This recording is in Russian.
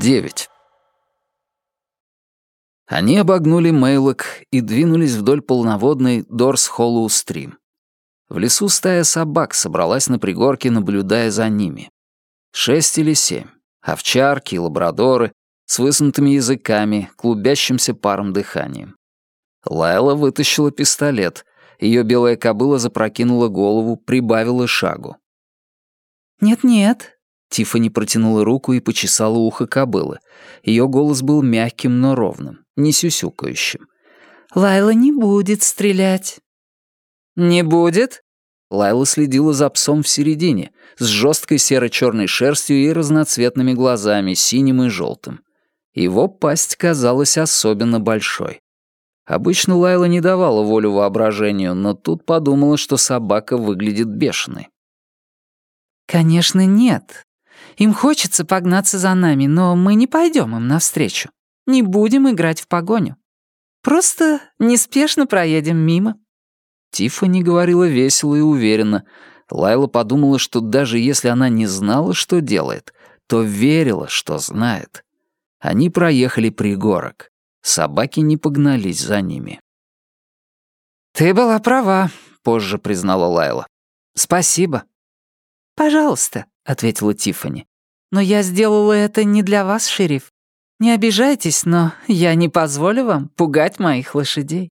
9. Они обогнули Мейлок и двинулись вдоль полноводной Дорс Холлоу Стрим. В лесу стая собак собралась на пригорке, наблюдая за ними. Шесть или семь. Овчарки и лабрадоры с высунутыми языками, клубящимся паром дыханием. Лайла вытащила пистолет. Ее белая кобыла запрокинула голову, прибавила шагу. «Нет-нет», Тиффани протянула руку и почесала ухо кобылы. Ее голос был мягким, но ровным, не сюсюкающим. «Лайла не будет стрелять». «Не будет?» Лайла следила за псом в середине, с жесткой серо-черной шерстью и разноцветными глазами, синим и желтым. Его пасть казалась особенно большой. Обычно Лайла не давала волю воображению, но тут подумала, что собака выглядит бешеной. «Конечно, нет. Им хочется погнаться за нами, но мы не пойдем им навстречу. Не будем играть в погоню. Просто неспешно проедем мимо». Тиффани говорила весело и уверенно. Лайла подумала, что даже если она не знала, что делает, то верила, что знает. Они проехали пригорок. Собаки не погнались за ними. «Ты была права», — позже признала Лайла. «Спасибо». «Пожалуйста», — ответила Тиффани. «Но я сделала это не для вас, шериф. Не обижайтесь, но я не позволю вам пугать моих лошадей».